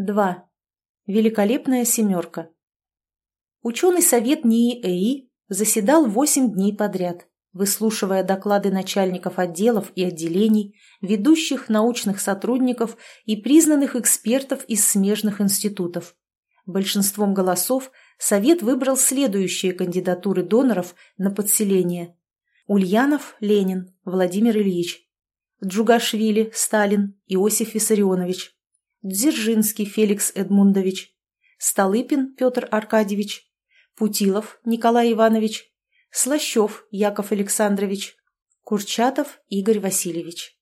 2. Великолепная семерка. Ученый совет НИИ заседал 8 дней подряд, выслушивая доклады начальников отделов и отделений, ведущих научных сотрудников и признанных экспертов из смежных институтов. Большинством голосов Совет выбрал следующие кандидатуры доноров на подселение. Ульянов Ленин Владимир Ильич, Джугашвили Сталин Иосиф Виссарионович, Дзержинский Феликс Эдмундович, Столыпин Петр Аркадьевич, Путилов Николай Иванович, Слащев Яков Александрович, Курчатов Игорь Васильевич.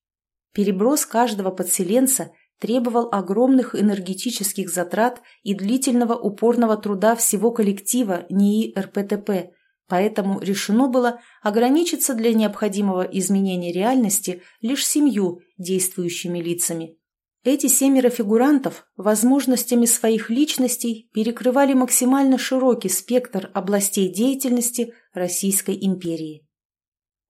Переброс каждого подселенца требовал огромных энергетических затрат и длительного упорного труда всего коллектива НИИ РПТП, поэтому решено было ограничиться для необходимого изменения реальности лишь семью действующими лицами. Эти семеро фигурантов возможностями своих личностей перекрывали максимально широкий спектр областей деятельности Российской империи.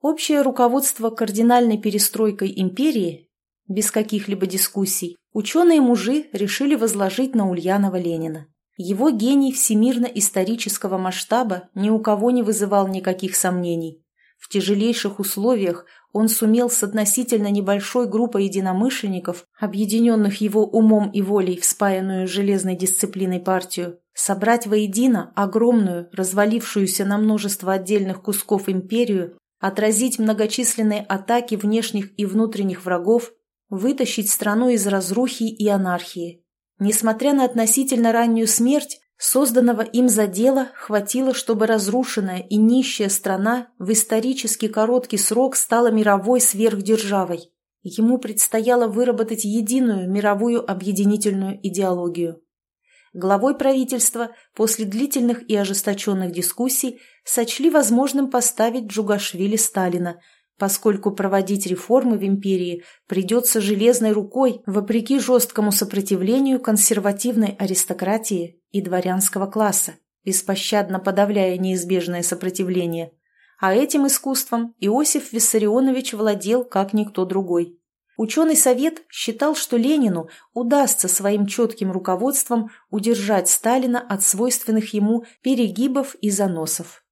Общее руководство кардинальной перестройкой империи, без каких-либо дискуссий, ученые-мужи решили возложить на Ульянова Ленина. Его гений всемирно-исторического масштаба ни у кого не вызывал никаких сомнений. В тяжелейших условиях он сумел с относительно небольшой группой единомышленников, объединенных его умом и волей в спаянную железной дисциплиной партию, собрать воедино огромную, развалившуюся на множество отдельных кусков империю, отразить многочисленные атаки внешних и внутренних врагов, вытащить страну из разрухи и анархии. Несмотря на относительно раннюю смерть, Созданного им задела хватило, чтобы разрушенная и нищая страна в исторически короткий срок стала мировой сверхдержавой. Ему предстояло выработать единую мировую объединительную идеологию. Главой правительства после длительных и ожесточенных дискуссий сочли возможным поставить Джугашвили Сталина – поскольку проводить реформы в империи придется железной рукой вопреки жесткому сопротивлению консервативной аристократии и дворянского класса, беспощадно подавляя неизбежное сопротивление. А этим искусством Иосиф Виссарионович владел как никто другой. Ученый совет считал, что Ленину удастся своим четким руководством удержать Сталина от свойственных ему перегибов и заносов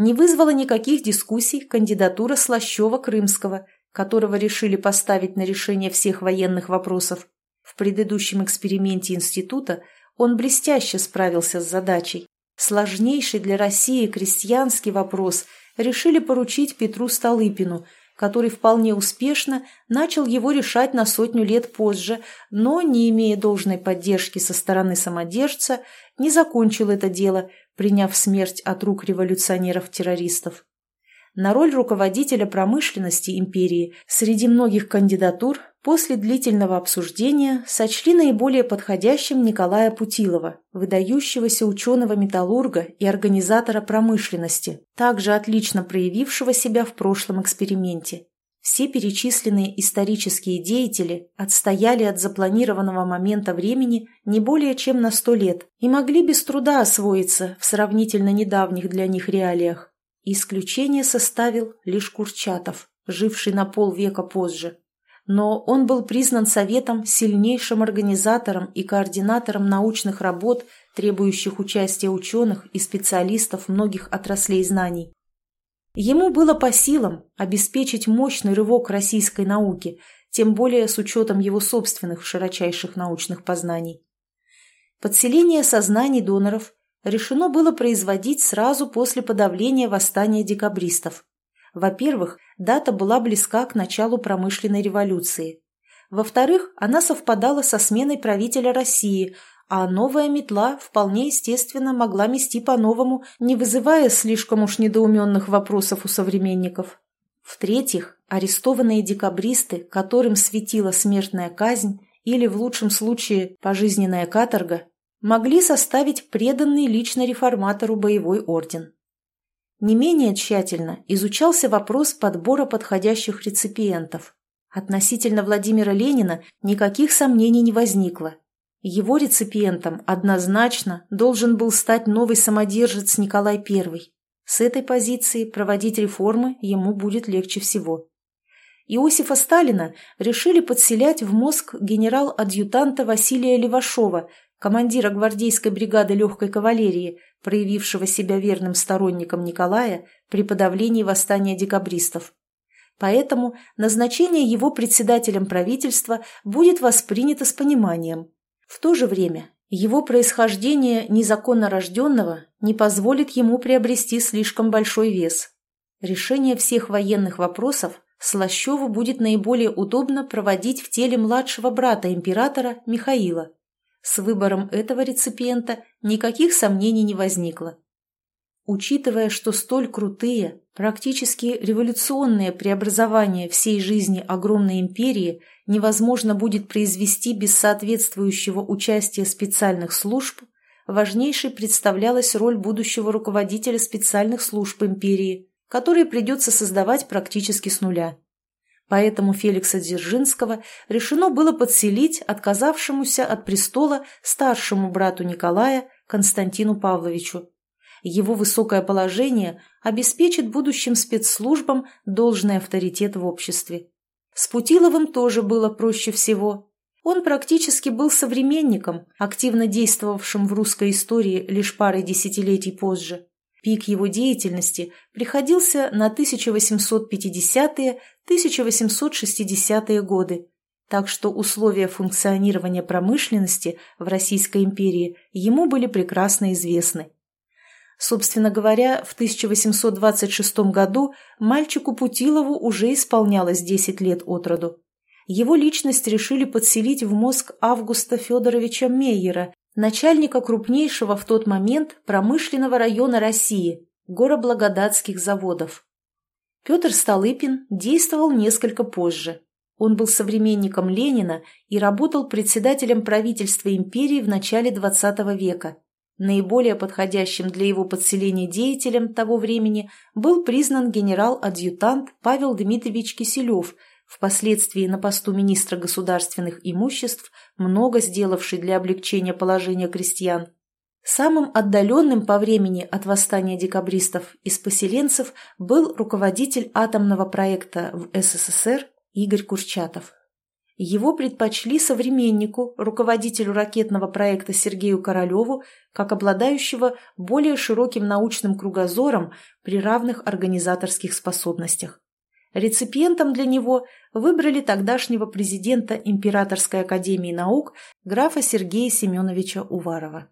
не вызвала никаких дискуссий кандидатура Слащева-Крымского, которого решили поставить на решение всех военных вопросов. В предыдущем эксперименте института он блестяще справился с задачей. Сложнейший для России крестьянский вопрос решили поручить Петру Столыпину, который вполне успешно начал его решать на сотню лет позже, но, не имея должной поддержки со стороны самодержца, не закончил это дело, приняв смерть от рук революционеров-террористов. На роль руководителя промышленности империи среди многих кандидатур после длительного обсуждения сочли наиболее подходящим Николая Путилова, выдающегося ученого-металлурга и организатора промышленности, также отлично проявившего себя в прошлом эксперименте. Все перечисленные исторические деятели отстояли от запланированного момента времени не более чем на сто лет и могли без труда освоиться в сравнительно недавних для них реалиях. Исключение составил лишь Курчатов, живший на полвека позже. Но он был признан Советом сильнейшим организатором и координатором научных работ, требующих участия ученых и специалистов многих отраслей знаний. Ему было по силам обеспечить мощный рывок российской науки, тем более с учетом его собственных широчайших научных познаний. Подселение сознаний доноров решено было производить сразу после подавления восстания декабристов. Во-первых, дата была близка к началу промышленной революции. Во-вторых, она совпадала со сменой правителя России, а новая метла вполне естественно могла мести по-новому, не вызывая слишком уж недоуменных вопросов у современников. В-третьих, арестованные декабристы, которым светила смертная казнь или, в лучшем случае, пожизненная каторга, могли составить преданный лично реформатору боевой орден. Не менее тщательно изучался вопрос подбора подходящих реципиентов. Относительно Владимира Ленина никаких сомнений не возникло, его реципиентом однозначно должен был стать новый самодержец Николай I. С этой позиции проводить реформы ему будет легче всего. Иосифа Сталина решили подселять в мозг генерал-адъютанта Василия Левашова, командира гвардейской бригады легкой кавалерии, проявившего себя верным сторонником Николая при подавлении восстания декабристов. Поэтому назначение его председателем правительства будет воспринято с пониманием. В то же время его происхождение незаконно рожденного не позволит ему приобрести слишком большой вес. Решение всех военных вопросов Слащеву будет наиболее удобно проводить в теле младшего брата императора Михаила. С выбором этого реципиента никаких сомнений не возникло. Учитывая, что столь крутые, практически революционные преобразования всей жизни огромной империи невозможно будет произвести без соответствующего участия специальных служб, важнейшей представлялась роль будущего руководителя специальных служб империи, которые придется создавать практически с нуля. Поэтому Феликса Дзержинского решено было подселить отказавшемуся от престола старшему брату Николая Константину Павловичу. Его высокое положение обеспечит будущим спецслужбам должный авторитет в обществе. С Путиловым тоже было проще всего. Он практически был современником, активно действовавшим в русской истории лишь парой десятилетий позже. Пик его деятельности приходился на 1850-1860-е годы, так что условия функционирования промышленности в Российской империи ему были прекрасно известны. Собственно говоря, в 1826 году мальчику Путилову уже исполнялось 10 лет от роду. Его личность решили подселить в мозг Августа Федоровича Мейера, начальника крупнейшего в тот момент промышленного района России – Гороблагодатских заводов. Петр Столыпин действовал несколько позже. Он был современником Ленина и работал председателем правительства империи в начале XX века. Наиболее подходящим для его подселения деятелем того времени был признан генерал-адъютант Павел Дмитриевич Киселев – впоследствии на посту министра государственных имуществ, много сделавший для облегчения положения крестьян. Самым отдаленным по времени от восстания декабристов из поселенцев был руководитель атомного проекта в СССР Игорь Курчатов. Его предпочли современнику, руководителю ракетного проекта Сергею Королеву, как обладающего более широким научным кругозором при равных организаторских способностях. Реципиентом для него выбрали тогдашнего президента Императорской академии наук графа Сергея Семеновича Уварова.